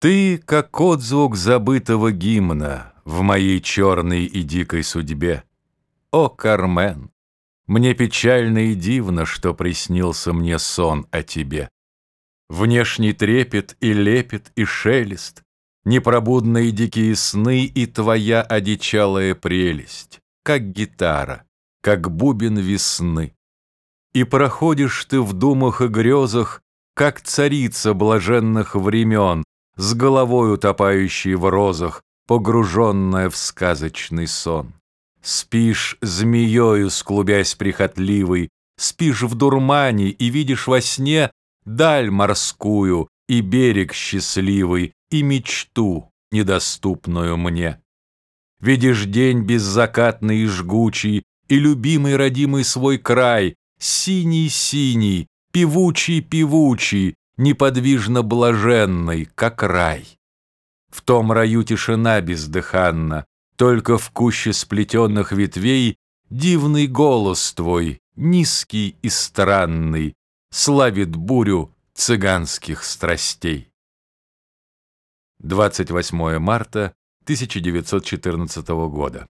Ты, как отзвук забытого гимна В моей черной и дикой судьбе. О, Кармен, мне печально и дивно, Что приснился мне сон о тебе. Внешний трепет и лепет и шелест, Непробудные дикие сны И твоя одичалая прелесть, Как гитара, как бубен весны. И проходишь ты в думах и грезах, Как царица блаженных времен, С головой утопающей в розах, Погруженная в сказочный сон. Спишь змеёю, склубясь прихотливой, Спишь в дурмане и видишь во сне Даль морскую и берег счастливый, И мечту, недоступную мне. Видишь день беззакатный и жгучий, И любимый родимый свой край, Синий-синий, певучий-певучий, Неподвижно блаженный, как рай. В том раю тишина бездыханна, Только в куще сплетенных ветвей Дивный голос твой, низкий и странный, Славит бурю цыганских страстей. 28 марта 1914 года.